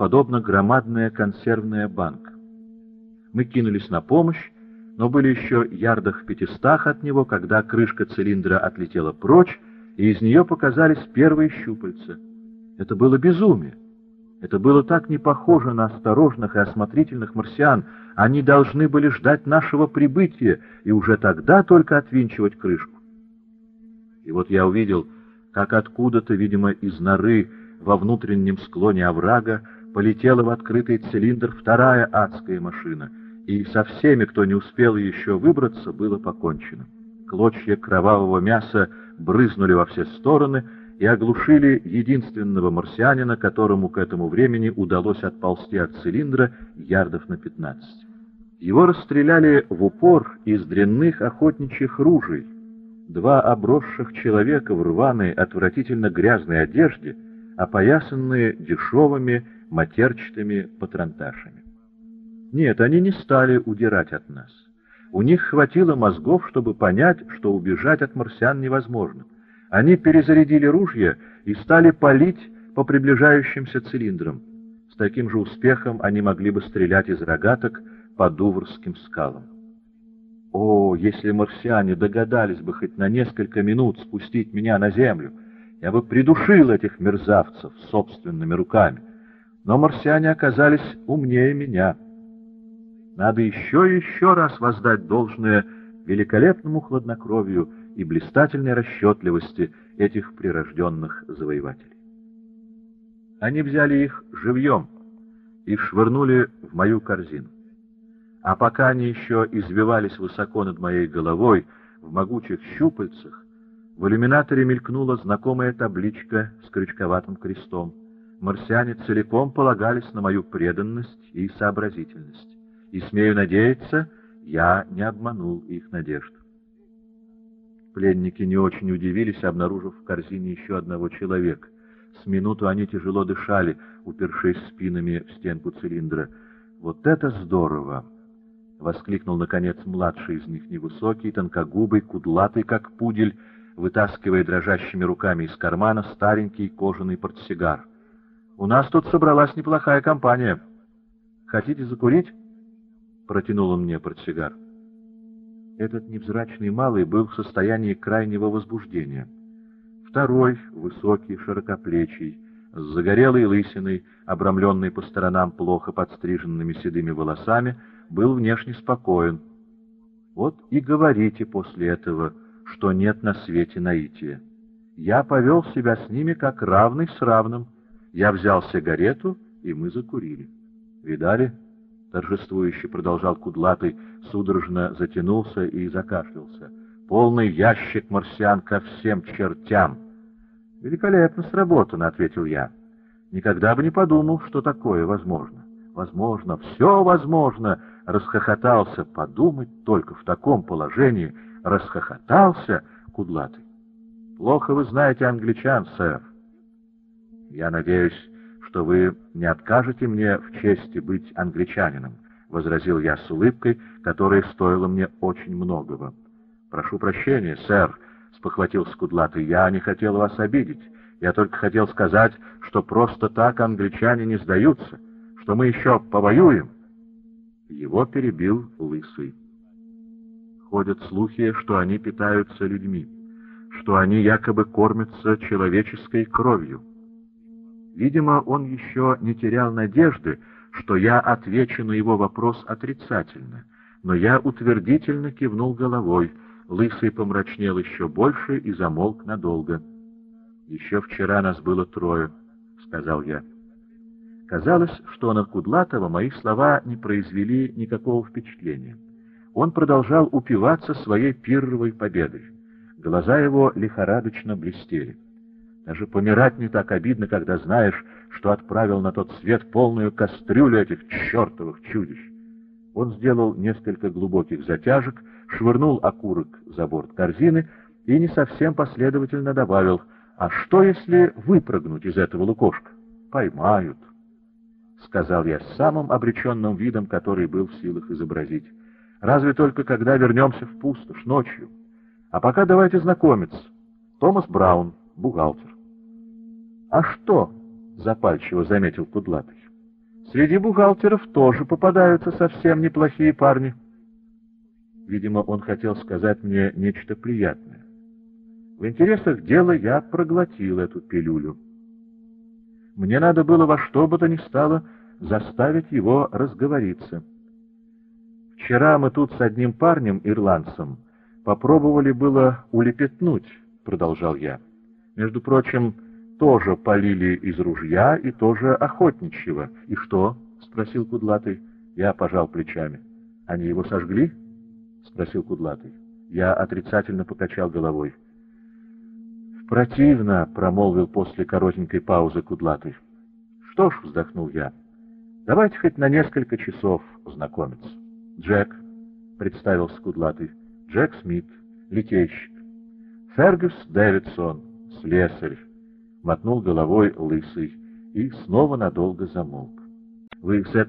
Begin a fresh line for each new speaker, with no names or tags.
подобно громадная консервная банка. Мы кинулись на помощь, но были еще ярдах в пятистах от него, когда крышка цилиндра отлетела прочь, и из нее показались первые щупальца. Это было безумие. Это было так не похоже на осторожных и осмотрительных марсиан. Они должны были ждать нашего прибытия и уже тогда только отвинчивать крышку. И вот я увидел, как откуда-то, видимо, из норы во внутреннем склоне оврага полетела в открытый цилиндр вторая адская машина, и со всеми, кто не успел еще выбраться, было покончено. Клочья кровавого мяса брызнули во все стороны и оглушили единственного марсианина, которому к этому времени удалось отползти от цилиндра ярдов на 15. Его расстреляли в упор из дрянных охотничьих ружей. Два обросших человека в рваной, отвратительно грязной одежде, опоясанные дешевыми матерчатыми патронташами. Нет, они не стали удирать от нас. У них хватило мозгов, чтобы понять, что убежать от марсиан невозможно. Они перезарядили ружья и стали палить по приближающимся цилиндрам. С таким же успехом они могли бы стрелять из рогаток по Дуврским скалам. О, если марсиане догадались бы хоть на несколько минут спустить меня на землю, я бы придушил этих мерзавцев собственными руками. Но марсиане оказались умнее меня. Надо еще и еще раз воздать должное великолепному хладнокровию и блистательной расчетливости этих прирожденных завоевателей. Они взяли их живьем и швырнули в мою корзину. А пока они еще извивались высоко над моей головой в могучих щупальцах, в иллюминаторе мелькнула знакомая табличка с крючковатым крестом. Марсиане целиком полагались на мою преданность и сообразительность и, смею надеяться, я не обманул их надежд. Пленники не очень удивились, обнаружив в корзине еще одного человека. С минуту они тяжело дышали, упершись спинами в стенку цилиндра. «Вот это здорово!» — воскликнул, наконец, младший из них, невысокий, тонкогубый, кудлатый, как пудель, вытаскивая дрожащими руками из кармана старенький кожаный портсигар. «У нас тут собралась неплохая компания. Хотите закурить?» протянул он мне портсигар. Этот невзрачный малый был в состоянии крайнего возбуждения. Второй, высокий, широкоплечий, с загорелой лысиной, обрамленный по сторонам плохо подстриженными седыми волосами, был внешне спокоен. Вот и говорите после этого, что нет на свете наития. Я повел себя с ними как равный с равным. Я взял сигарету, и мы закурили. Видали? — торжествующе продолжал Кудлатый, судорожно затянулся и закашлялся. «Полный ящик марсиан ко всем чертям!» «Великолепно сработано», — ответил я. «Никогда бы не подумал, что такое возможно». «Возможно, все возможно!» — расхохотался. «Подумать только в таком положении!» — расхохотался Кудлатый. «Плохо вы знаете англичан, сэр». «Я надеюсь, что вы не откажете мне в чести быть англичанином, — возразил я с улыбкой, которая стоила мне очень многого. — Прошу прощения, сэр, — спохватился Кудлатый, — я не хотел вас обидеть. Я только хотел сказать, что просто так англичане не сдаются, что мы еще повоюем. Его перебил Лысый. Ходят слухи, что они питаются людьми, что они якобы кормятся человеческой кровью. Видимо, он еще не терял надежды, что я отвечу на его вопрос отрицательно, но я утвердительно кивнул головой, лысый помрачнел еще больше и замолк надолго. «Еще вчера нас было трое», — сказал я. Казалось, что на Кудлатова мои слова не произвели никакого впечатления. Он продолжал упиваться своей пирровой победой. Глаза его лихорадочно блестели. Даже помирать не так обидно, когда знаешь, что отправил на тот свет полную кастрюлю этих чертовых чудищ. Он сделал несколько глубоких затяжек, швырнул окурок за борт корзины и не совсем последовательно добавил, «А что, если выпрыгнуть из этого лукошка? Поймают», — сказал я с самым обреченным видом, который был в силах изобразить. «Разве только когда вернемся в пустошь ночью. А пока давайте знакомиться. Томас Браун, бухгалтер. — А что? — запальчиво заметил Кудлатый. Среди бухгалтеров тоже попадаются совсем неплохие парни. Видимо, он хотел сказать мне нечто приятное. В интересах дела я проглотил эту пилюлю. Мне надо было во что бы то ни стало заставить его разговориться. Вчера мы тут с одним парнем, ирландцем, попробовали было улепетнуть, продолжал я. Между прочим, тоже полили из ружья и тоже охотничьего. И что? спросил Кудлатый. Я пожал плечами. Они его сожгли? спросил Кудлатый. Я отрицательно покачал головой. «Противно», — промолвил после коротенькой паузы Кудлатый. «Что ж», — вздохнул я, — «давайте хоть на несколько часов знакомиться». «Джек», — представился Кудлатый, — «Джек Смит, литейщик». «Фергюс Дэвидсон, слесарь», — мотнул головой лысый и снова надолго замолк. «Вы с